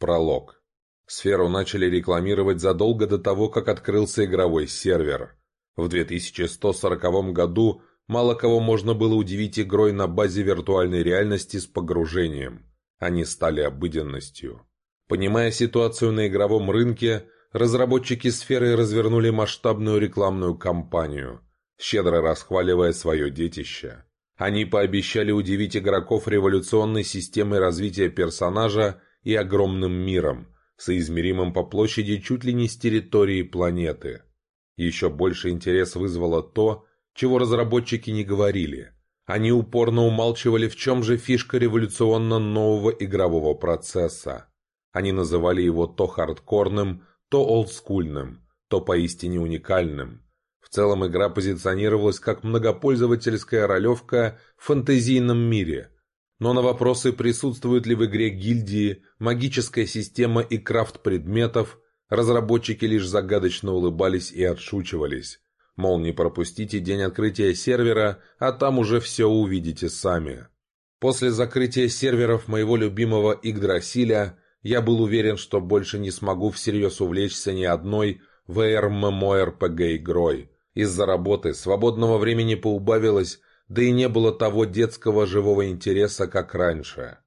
Пролог. Сферу начали рекламировать задолго до того, как открылся игровой сервер. В 2140 году мало кого можно было удивить игрой на базе виртуальной реальности с погружением. Они стали обыденностью. Понимая ситуацию на игровом рынке, разработчики сферы развернули масштабную рекламную кампанию, щедро расхваливая свое детище. Они пообещали удивить игроков революционной системой развития персонажа и огромным миром, соизмеримым по площади чуть ли не с территории планеты. Еще больше интерес вызвало то, чего разработчики не говорили. Они упорно умалчивали, в чем же фишка революционно нового игрового процесса. Они называли его то хардкорным, то олдскульным, то поистине уникальным. В целом игра позиционировалась как многопользовательская ролевка в фэнтезийном мире. Но на вопросы, присутствуют ли в игре гильдии, магическая система и крафт предметов, разработчики лишь загадочно улыбались и отшучивались. Мол, не пропустите день открытия сервера, а там уже все увидите сами. После закрытия серверов моего любимого Игдрасиля я был уверен, что больше не смогу всерьез увлечься ни одной VR-MMORPG игрой. Из-за работы свободного времени поубавилось, да и не было того детского живого интереса, как раньше.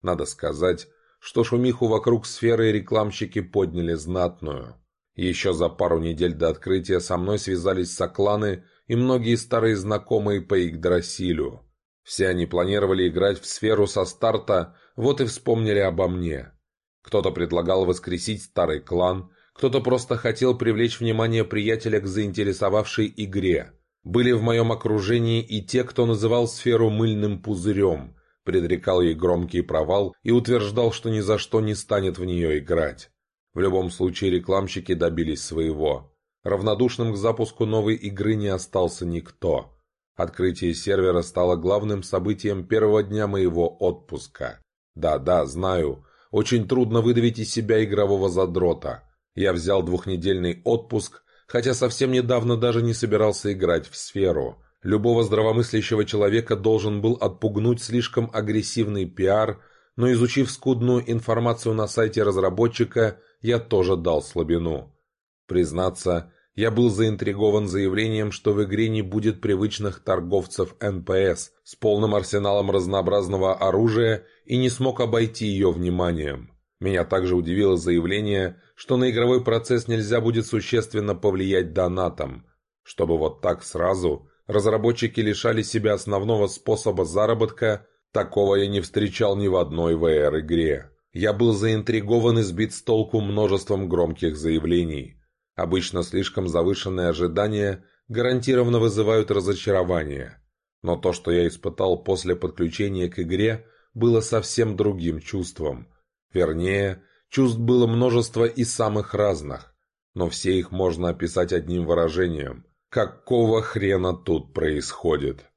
Надо сказать, что шумиху вокруг сферы рекламщики подняли знатную. Еще за пару недель до открытия со мной связались сокланы и многие старые знакомые по Игдрасилю. Все они планировали играть в сферу со старта, вот и вспомнили обо мне. Кто-то предлагал воскресить старый клан, кто-то просто хотел привлечь внимание приятеля к заинтересовавшей игре. Были в моем окружении и те, кто называл сферу мыльным пузырем, предрекал ей громкий провал и утверждал, что ни за что не станет в нее играть. В любом случае рекламщики добились своего. Равнодушным к запуску новой игры не остался никто. Открытие сервера стало главным событием первого дня моего отпуска. Да-да, знаю, очень трудно выдавить из себя игрового задрота. Я взял двухнедельный отпуск, хотя совсем недавно даже не собирался играть в сферу. Любого здравомыслящего человека должен был отпугнуть слишком агрессивный пиар, но изучив скудную информацию на сайте разработчика, я тоже дал слабину. Признаться, я был заинтригован заявлением, что в игре не будет привычных торговцев НПС с полным арсеналом разнообразного оружия и не смог обойти ее вниманием. Меня также удивило заявление, что на игровой процесс нельзя будет существенно повлиять донатом. Чтобы вот так сразу разработчики лишали себя основного способа заработка, такого я не встречал ни в одной VR-игре. Я был заинтригован и сбит с толку множеством громких заявлений – Обычно слишком завышенные ожидания гарантированно вызывают разочарование. Но то, что я испытал после подключения к игре, было совсем другим чувством. Вернее, чувств было множество и самых разных, но все их можно описать одним выражением. Какого хрена тут происходит?